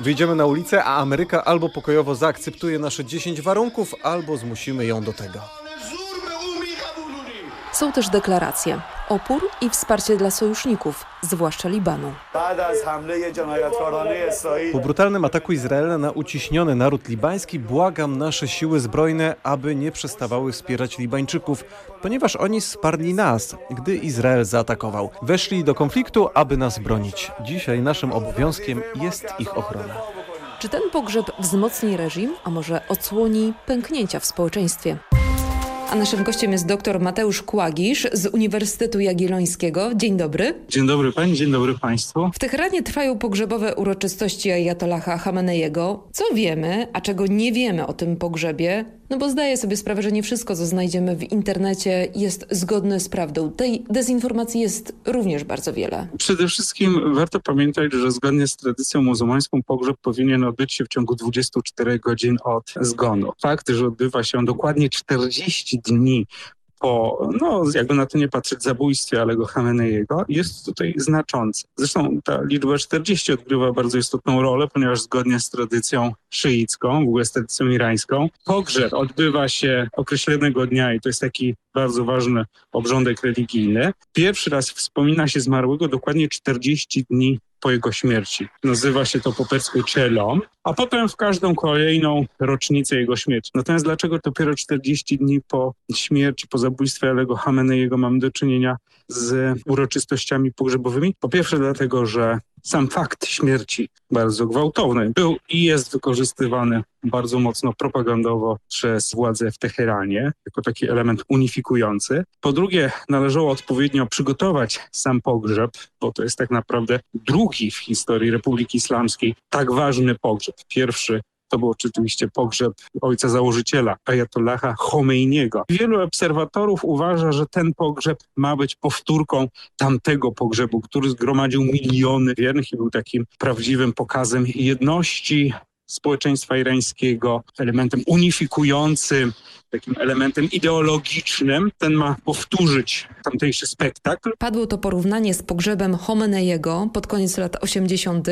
Wyjdziemy na ulicę, a Ameryka albo pokojowo zaakceptuje nasze 10 warunków, albo zmusimy ją do tego. Są też deklaracje, opór i wsparcie dla sojuszników, zwłaszcza Libanu. Po brutalnym ataku Izraela na uciśniony naród libański błagam nasze siły zbrojne, aby nie przestawały wspierać Libańczyków, ponieważ oni wsparli nas, gdy Izrael zaatakował. Weszli do konfliktu, aby nas bronić. Dzisiaj naszym obowiązkiem jest ich ochrona. Czy ten pogrzeb wzmocni reżim, a może odsłoni pęknięcia w społeczeństwie? A naszym gościem jest dr Mateusz Kłagisz z Uniwersytetu Jagiellońskiego. Dzień dobry. Dzień dobry pani, dzień dobry państwu. W Teheranie trwają pogrzebowe uroczystości Ayatollaha Khameneiego. Co wiemy, a czego nie wiemy o tym pogrzebie? No bo zdaję sobie sprawę, że nie wszystko, co znajdziemy w internecie jest zgodne z prawdą. Tej dezinformacji jest również bardzo wiele. Przede wszystkim warto pamiętać, że zgodnie z tradycją muzułmańską pogrzeb powinien odbyć się w ciągu 24 godzin od zgonu. Fakt, że odbywa się dokładnie 40 dni po, no jakby na to nie patrzeć, zabójstwie Alego Khameneiego jest tutaj znaczący. Zresztą ta liczba 40 odgrywa bardzo istotną rolę, ponieważ zgodnie z tradycją szyicką, w ogóle z tradycją irańską, pogrzeb odbywa się określonego dnia i to jest taki bardzo ważny obrządek religijny. Pierwszy raz wspomina się zmarłego dokładnie 40 dni po jego śmierci. Nazywa się to po persku Czelom, a potem w każdą kolejną rocznicę jego śmierci. Natomiast dlaczego dopiero 40 dni po śmierci, po zabójstwie Alego Khameneiego mamy do czynienia z uroczystościami pogrzebowymi? Po pierwsze dlatego, że sam fakt śmierci bardzo gwałtownej był i jest wykorzystywany bardzo mocno propagandowo przez władze w Teheranie jako taki element unifikujący. Po drugie, należało odpowiednio przygotować sam pogrzeb, bo to jest tak naprawdę drugi w historii Republiki Islamskiej tak ważny pogrzeb. Pierwszy to był oczywiście pogrzeb ojca założyciela, Ayatollaha Khomeiniego. Wielu obserwatorów uważa, że ten pogrzeb ma być powtórką tamtego pogrzebu, który zgromadził miliony wiernych i był takim prawdziwym pokazem jedności społeczeństwa irańskiego, elementem unifikującym, takim elementem ideologicznym. Ten ma powtórzyć tamtejszy spektakl. Padło to porównanie z pogrzebem Homeneiego pod koniec lat 80.,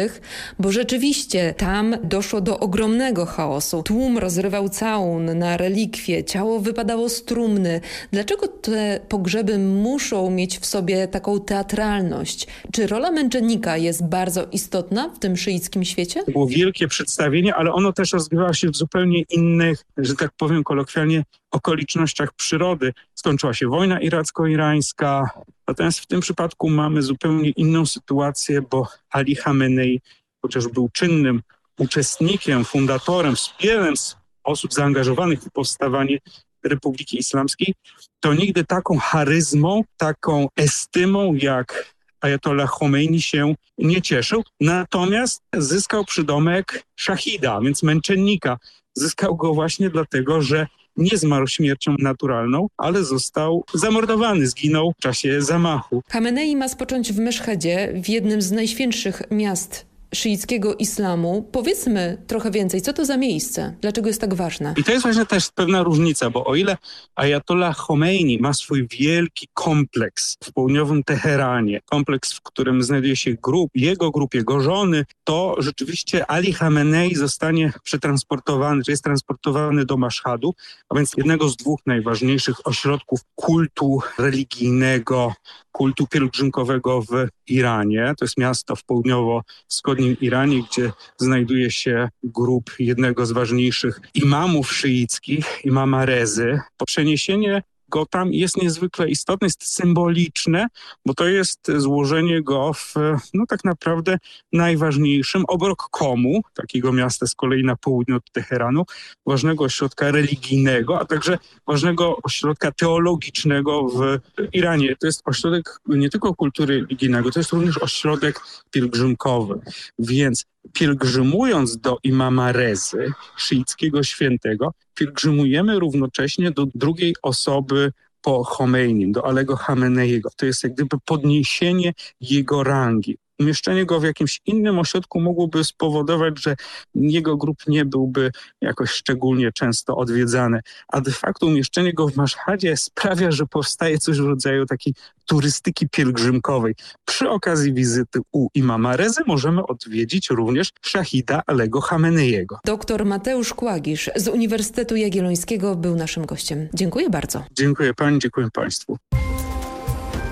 bo rzeczywiście tam doszło do ogromnego chaosu. Tłum rozrywał całun na relikwie, ciało wypadało z trumny. Dlaczego te pogrzeby muszą mieć w sobie taką teatralność? Czy rola męczennika jest bardzo istotna w tym szyickim świecie? To było wielkie przedstawienie, ale ono też rozgrywało się w zupełnie innych, że tak powiem kolokwialnie, okolicznościach przyrody. Skończyła się wojna iracko-irańska, natomiast w tym przypadku mamy zupełnie inną sytuację, bo Ali Khamenei, chociaż był czynnym uczestnikiem, fundatorem, wielem z osób zaangażowanych w powstawanie Republiki Islamskiej, to nigdy taką charyzmą, taką estymą jak Ayatollah Khomeini się nie cieszył. Natomiast zyskał przydomek szachida, więc męczennika. Zyskał go właśnie dlatego, że nie zmarł śmiercią naturalną, ale został zamordowany, zginął w czasie zamachu. Khamenei ma spocząć w Meszhedzie, w jednym z najświętszych miast szyickiego islamu. Powiedzmy trochę więcej, co to za miejsce? Dlaczego jest tak ważne? I to jest właśnie też pewna różnica, bo o ile Ayatollah Khomeini ma swój wielki kompleks w południowym Teheranie, kompleks, w którym znajduje się grup, jego grup, jego żony, to rzeczywiście Ali Khamenei zostanie przetransportowany, czy jest transportowany do Maszhadu, a więc jednego z dwóch najważniejszych ośrodków kultu religijnego kultu pielgrzymkowego w Iranie. To jest miasto w południowo-wschodnim Iranie, gdzie znajduje się grup jednego z ważniejszych imamów szyickich, imama Rezy. Po przeniesienie go tam jest niezwykle istotne, jest symboliczne, bo to jest złożenie go w, no tak naprawdę, najważniejszym obok Komu, takiego miasta z kolei na południu od Teheranu, ważnego ośrodka religijnego, a także ważnego ośrodka teologicznego w Iranie. To jest ośrodek nie tylko kultury religijnego, to jest również ośrodek pielgrzymkowy. Więc pielgrzymując do imama Rezy, szyickiego świętego, pielgrzymujemy równocześnie do drugiej osoby po Chomeinim, do Alego Hameneiego. To jest jak gdyby podniesienie jego rangi. Umieszczenie go w jakimś innym ośrodku mogłoby spowodować, że jego grup nie byłby jakoś szczególnie często odwiedzany, a de facto umieszczenie go w Maszhadzie sprawia, że powstaje coś w rodzaju takiej turystyki pielgrzymkowej. Przy okazji wizyty u imama Rezy możemy odwiedzić również szahida Alego Hameneiego. Doktor Mateusz Kłagisz z Uniwersytetu Jagiellońskiego był naszym gościem. Dziękuję bardzo. Dziękuję pani, dziękuję państwu.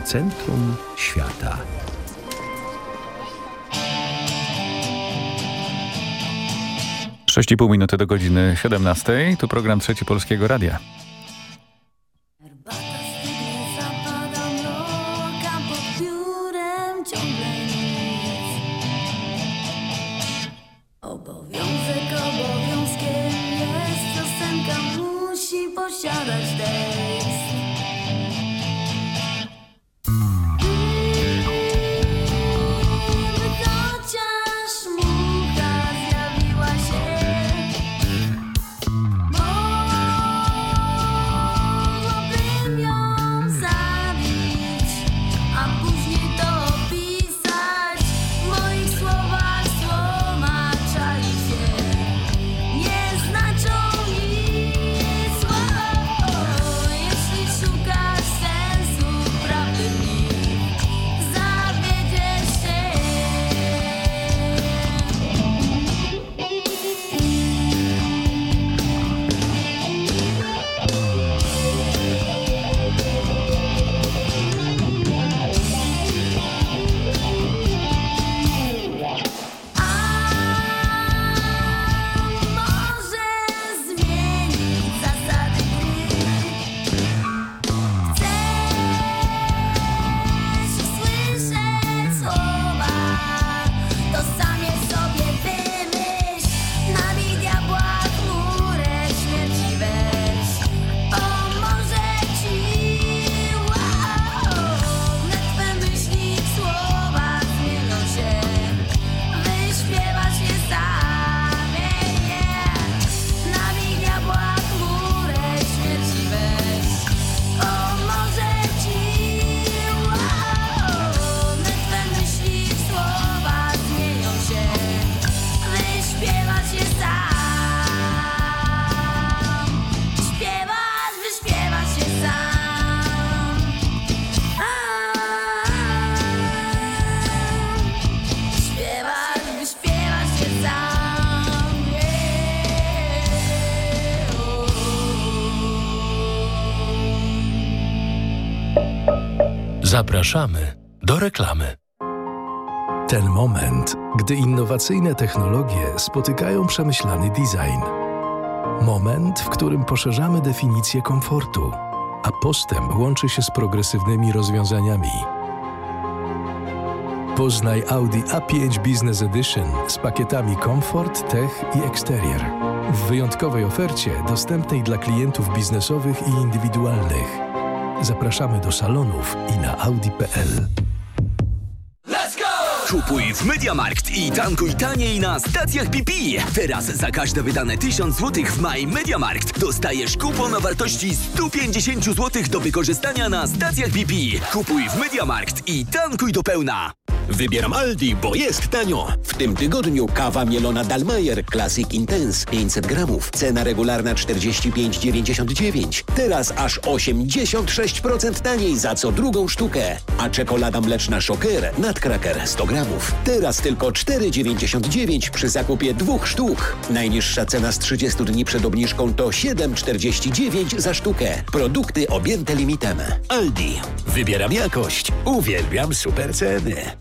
Centrum świata. Sześć i pół minuty do godziny 17. Tu program Trzeci Polskiego Radia. Zapraszamy do reklamy. Ten moment, gdy innowacyjne technologie spotykają przemyślany design. Moment, w którym poszerzamy definicję komfortu, a postęp łączy się z progresywnymi rozwiązaniami. Poznaj Audi A5 Business Edition z pakietami Comfort, Tech i Exterior. W wyjątkowej ofercie dostępnej dla klientów biznesowych i indywidualnych. Zapraszamy do salonów i na audi.pl. Kupuj w MediaMarkt i tankuj taniej na stacjach BP. Teraz za każde wydane 1000 zł w Maj MediaMarkt dostajesz kupon o wartości 150 zł do wykorzystania na stacjach BP. Kupuj w MediaMarkt i tankuj do pełna. Wybieram Aldi, bo jest tanio. W tym tygodniu kawa mielona Dalmayer Classic Intense 500 gramów. Cena regularna 45,99. Teraz aż 86% taniej za co drugą sztukę. A czekolada mleczna Shocker Nutcracker 100 gramów. Teraz tylko 4,99 przy zakupie dwóch sztuk. Najniższa cena z 30 dni przed obniżką to 7,49 za sztukę. Produkty objęte limitem. Aldi. Wybieram jakość. Uwielbiam super ceny.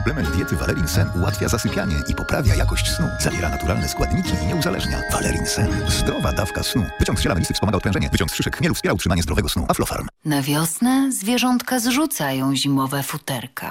Suplement diety Valerin Sen ułatwia zasypianie i poprawia jakość snu. Zawiera naturalne składniki i nie uzależnia. Valerin Sen. Zdrowa dawka snu. Wyciąg z ziela melisy wspomaga odprężenie. Wyciąg z szyszek chmielu wspiera utrzymanie zdrowego snu. Aflofarm. Na wiosnę zwierzątka zrzucają zimowe futerka.